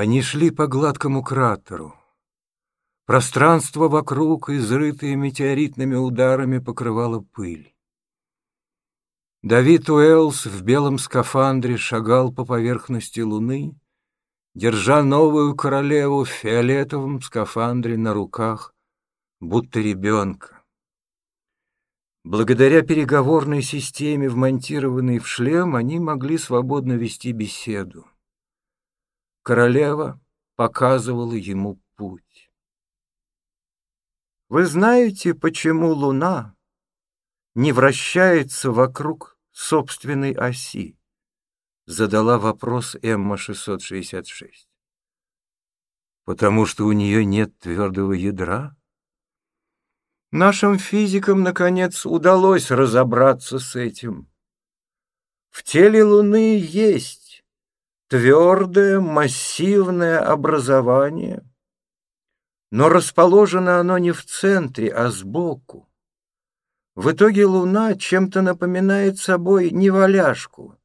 Они шли по гладкому кратеру. Пространство вокруг, изрытое метеоритными ударами, покрывало пыль. Давид Уэллс в белом скафандре шагал по поверхности Луны, держа новую королеву в фиолетовом скафандре на руках, будто ребенка. Благодаря переговорной системе, вмонтированной в шлем, они могли свободно вести беседу. Королева показывала ему путь. Вы знаете, почему Луна не вращается вокруг собственной оси? Задала вопрос Эмма-666. Потому что у нее нет твердого ядра? Нашим физикам, наконец, удалось разобраться с этим. В теле Луны есть твердое, массивное образование, но расположено оно не в центре, а сбоку. В итоге Луна чем-то напоминает собой неваляшку.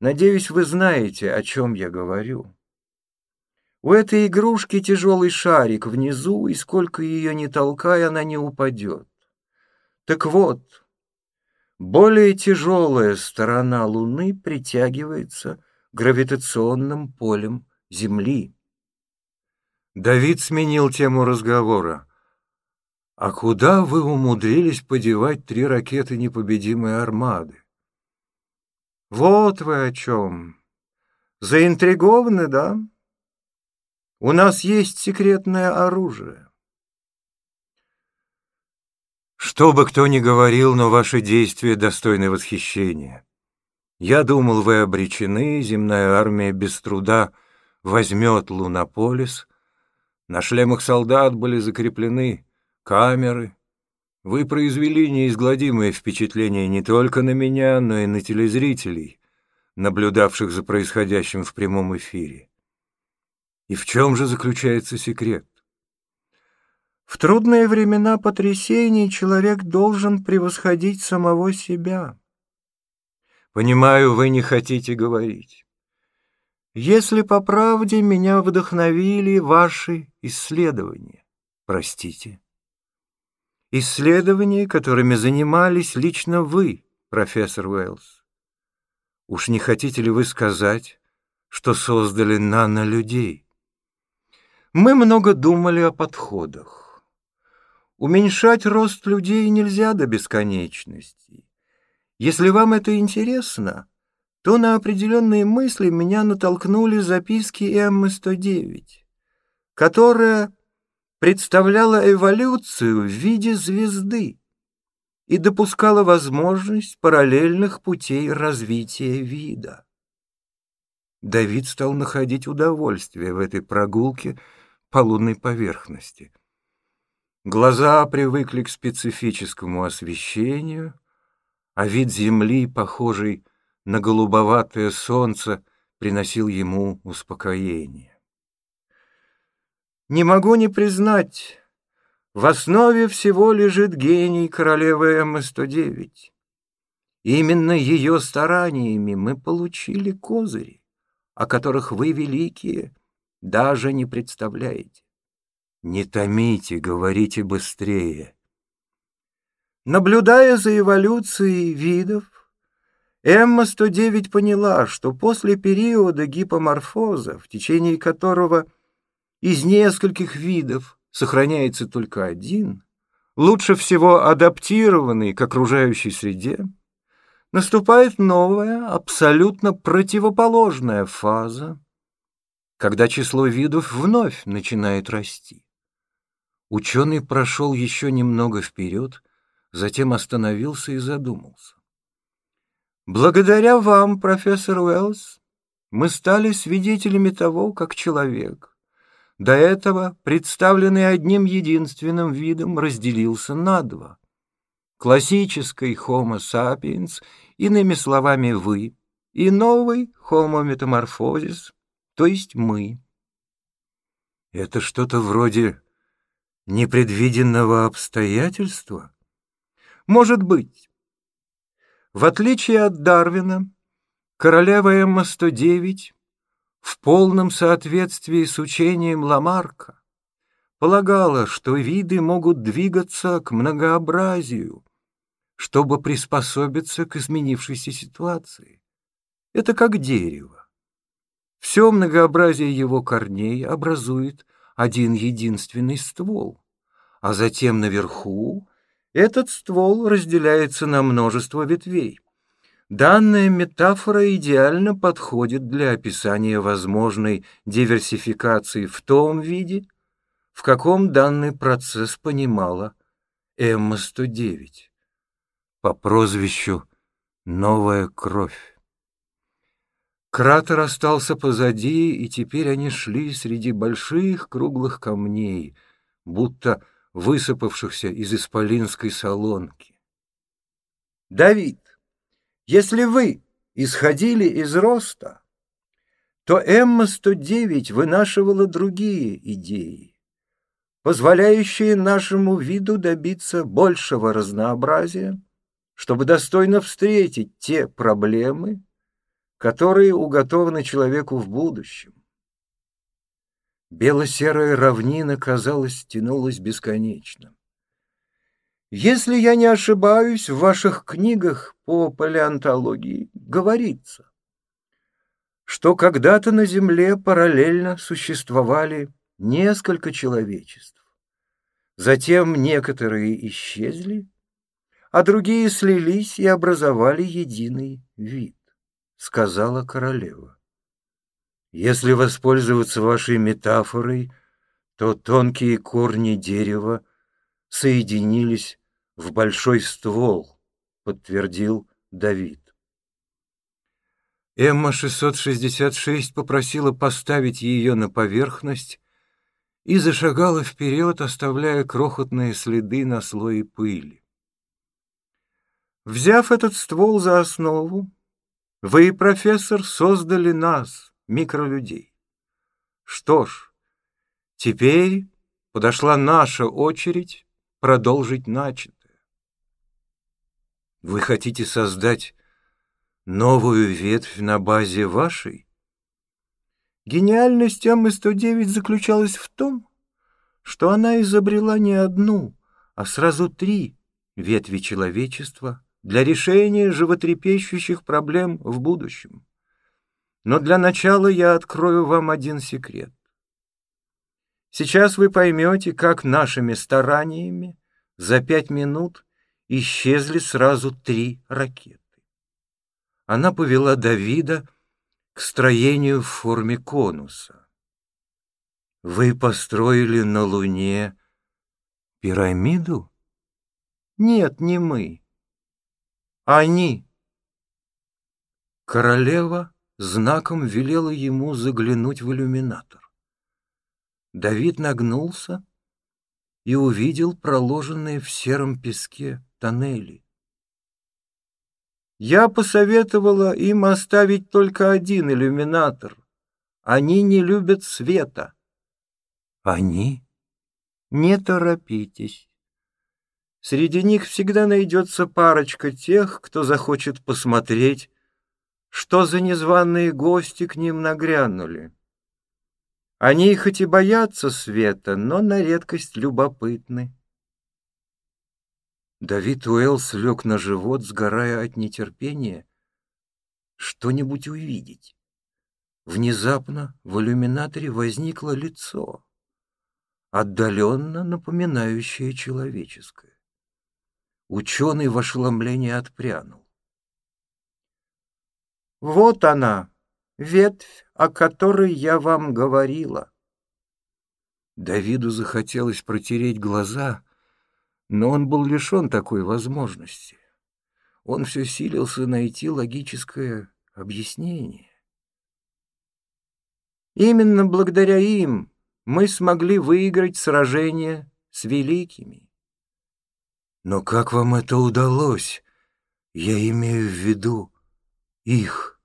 Надеюсь, вы знаете, о чем я говорю. У этой игрушки тяжелый шарик внизу, и сколько ее не толкай, она не упадет. Так вот, более тяжелая сторона Луны притягивается гравитационным полем Земли. Давид сменил тему разговора. «А куда вы умудрились подевать три ракеты непобедимой армады?» «Вот вы о чем. Заинтригованы, да?» У нас есть секретное оружие. Что бы кто ни говорил, но ваши действия достойны восхищения. Я думал, вы обречены, земная армия без труда возьмет Лунополис. На шлемах солдат были закреплены камеры. Вы произвели неизгладимое впечатление не только на меня, но и на телезрителей, наблюдавших за происходящим в прямом эфире. И в чем же заключается секрет? В трудные времена потрясений человек должен превосходить самого себя. Понимаю, вы не хотите говорить. Если по правде меня вдохновили ваши исследования, простите. Исследования, которыми занимались лично вы, профессор Уэллс. Уж не хотите ли вы сказать, что создали нано-людей? Мы много думали о подходах. Уменьшать рост людей нельзя до бесконечности. Если вам это интересно, то на определенные мысли меня натолкнули записки Эммы-109, которая представляла эволюцию в виде звезды и допускала возможность параллельных путей развития вида. Давид стал находить удовольствие в этой прогулке по лунной поверхности. Глаза привыкли к специфическому освещению, а вид земли, похожий на голубоватое солнце, приносил ему успокоение. Не могу не признать, в основе всего лежит гений королевы М-109. Именно ее стараниями мы получили козыри, о которых вы, великие, даже не представляете. Не томите, говорите быстрее. Наблюдая за эволюцией видов, Эмма-109 поняла, что после периода гипоморфоза, в течение которого из нескольких видов сохраняется только один, лучше всего адаптированный к окружающей среде, наступает новая, абсолютно противоположная фаза, когда число видов вновь начинает расти. Ученый прошел еще немного вперед, затем остановился и задумался. Благодаря вам, профессор Уэллс, мы стали свидетелями того, как человек, до этого представленный одним единственным видом, разделился на два. Классический Homo sapiens, иными словами вы, и новый Homo metamorphosis, то есть мы. Это что-то вроде непредвиденного обстоятельства? Может быть. В отличие от Дарвина, королева Эмма-109 в полном соответствии с учением Ламарка, полагала, что виды могут двигаться к многообразию, чтобы приспособиться к изменившейся ситуации. Это как дерево. Все многообразие его корней образует один единственный ствол, а затем наверху этот ствол разделяется на множество ветвей. Данная метафора идеально подходит для описания возможной диверсификации в том виде, в каком данный процесс понимала Эмма-109 по прозвищу «Новая кровь». Кратер остался позади, и теперь они шли среди больших круглых камней, будто высыпавшихся из исполинской солонки. «Давид, если вы исходили из роста, то Эмма-109 вынашивала другие идеи, позволяющие нашему виду добиться большего разнообразия, чтобы достойно встретить те проблемы, которые уготованы человеку в будущем. Бело-серая равнина, казалось, тянулась бесконечно. Если я не ошибаюсь, в ваших книгах по палеонтологии говорится, что когда-то на Земле параллельно существовали несколько человечеств. Затем некоторые исчезли, а другие слились и образовали единый вид сказала королева. Если воспользоваться вашей метафорой, то тонкие корни дерева соединились в большой ствол, подтвердил Давид. Эмма-666 попросила поставить ее на поверхность и зашагала вперед, оставляя крохотные следы на слое пыли. Взяв этот ствол за основу, вы, профессор, создали нас, микролюдей. Что ж, теперь подошла наша очередь продолжить начатое. Вы хотите создать новую ветвь на базе вашей? Гениальность М-109 заключалась в том, что она изобрела не одну, а сразу три ветви человечества — для решения животрепещущих проблем в будущем. Но для начала я открою вам один секрет. Сейчас вы поймете, как нашими стараниями за пять минут исчезли сразу три ракеты. Она повела Давида к строению в форме конуса. Вы построили на Луне пирамиду? Нет, не мы. Они. Королева знаком велела ему заглянуть в иллюминатор. Давид нагнулся и увидел проложенные в сером песке тоннели. Я посоветовала им оставить только один иллюминатор. Они не любят света. Они? Не торопитесь. Среди них всегда найдется парочка тех, кто захочет посмотреть, что за незваные гости к ним нагрянули. Они хоть и боятся света, но на редкость любопытны. Давид Уэллс лег на живот, сгорая от нетерпения, что-нибудь увидеть. Внезапно в иллюминаторе возникло лицо, отдаленно напоминающее человеческое. Ученый в ошеломлении отпрянул. «Вот она, ветвь, о которой я вам говорила». Давиду захотелось протереть глаза, но он был лишен такой возможности. Он все силился найти логическое объяснение. Именно благодаря им мы смогли выиграть сражение с великими. Но как вам это удалось? Я имею в виду их.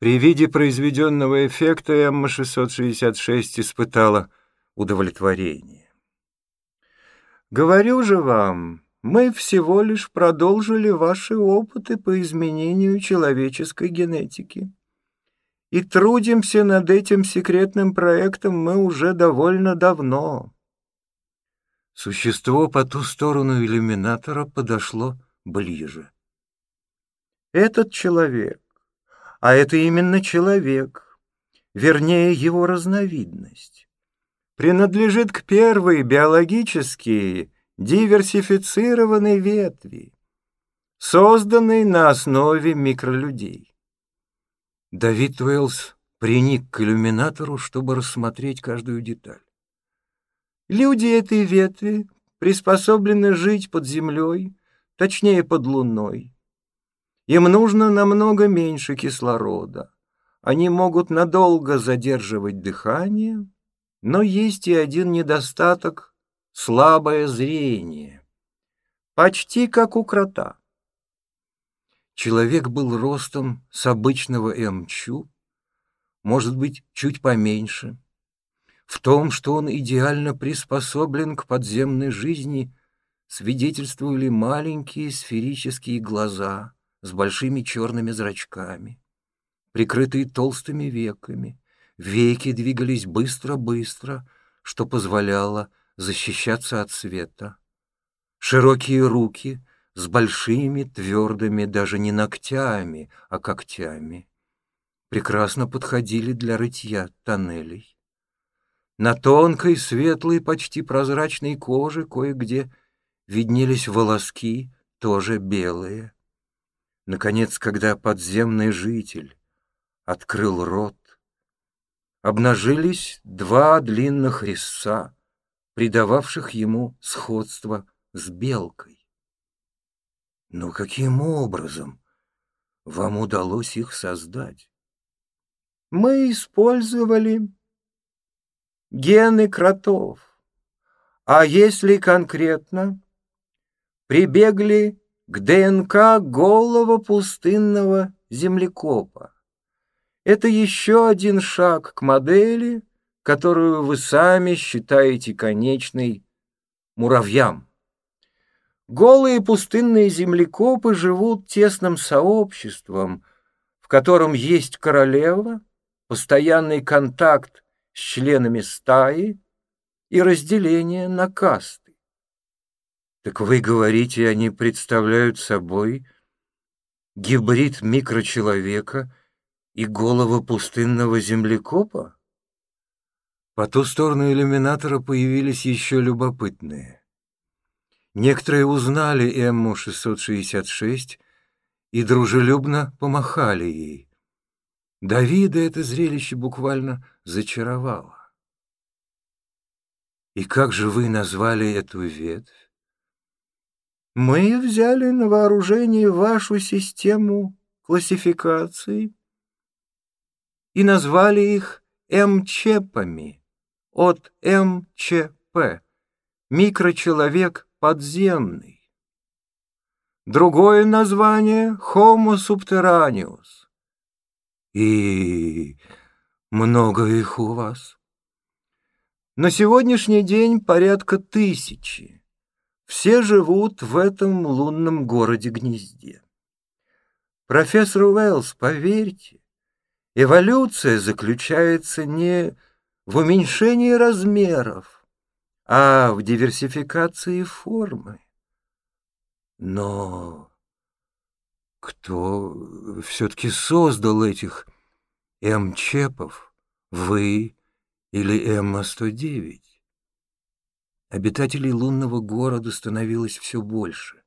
При виде произведенного эффекта М-666 испытала удовлетворение. «Говорю же вам, мы всего лишь продолжили ваши опыты по изменению человеческой генетики. и трудимся над этим секретным проектом мы уже довольно давно. Существо по ту сторону иллюминатора подошло ближе. Этот человек, а это именно человек, вернее его разновидность, принадлежит к первой биологически диверсифицированной ветви, созданной на основе микролюдей. Давид Уэллс приник к иллюминатору, чтобы рассмотреть каждую деталь. Люди этой ветви приспособлены жить под землей, точнее под луной. Им нужно намного меньше кислорода. Они могут надолго задерживать дыхание, но есть и один недостаток — слабое зрение. Почти как у крота. Человек был ростом с обычного эмчу, может быть, чуть поменьше — в том, что он идеально приспособлен к подземной жизни, свидетельствовали маленькие сферические глаза с большими черными зрачками, прикрытые толстыми веками. Веки двигались быстро-быстро, что позволяло защищаться от света. Широкие руки с большими, твердыми, даже не ногтями, а когтями, прекрасно подходили для рытья тоннелей. На тонкой, светлой, почти прозрачной коже кое-где виднелись волоски, тоже белые. Наконец, когда подземный житель открыл рот, обнажились два длинных резца, придававших ему сходство с белкой. Но каким образом вам удалось их создать? Мы использовали гены кротов. А если конкретно, прибегли к ДНК голого пустынного землекопа. Это еще один шаг к модели, которую вы сами считаете конечной муравьям. Голые пустынные землекопы живут тесным сообществом, в котором есть королева, постоянный контакт с членами стаи и разделение на касты. Так вы говорите, они представляют собой гибрид микрочеловека и голого пустынного землекопа? По ту сторону иллюминатора появились еще любопытные. Некоторые узнали Эмму-666 и дружелюбно помахали ей. Давида это зрелище буквально зачаровало. И как же вы назвали эту ветвь? Мы взяли на вооружение вашу систему классификации и назвали их МЧПами от МЧП — микрочеловек подземный. Другое название — Homo subterraneus и много их у вас? На сегодняшний день порядка тысячи. Все живут в этом лунном городе-гнезде. Профессор Уэллс, поверьте, эволюция заключается не в уменьшении размеров, а в диверсификации формы. Но кто все-таки создал этих М-чепов? Вы или М-109? Обитателей лунного города становилось все больше.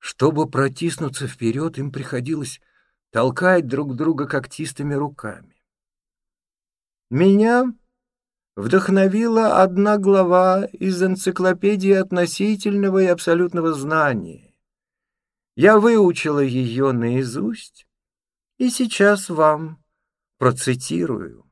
Чтобы протиснуться вперед, им приходилось толкать друг друга когтистыми руками. Меня вдохновила одна глава из энциклопедии относительного и абсолютного знания. Я выучила ее наизусть и сейчас вам процитирую.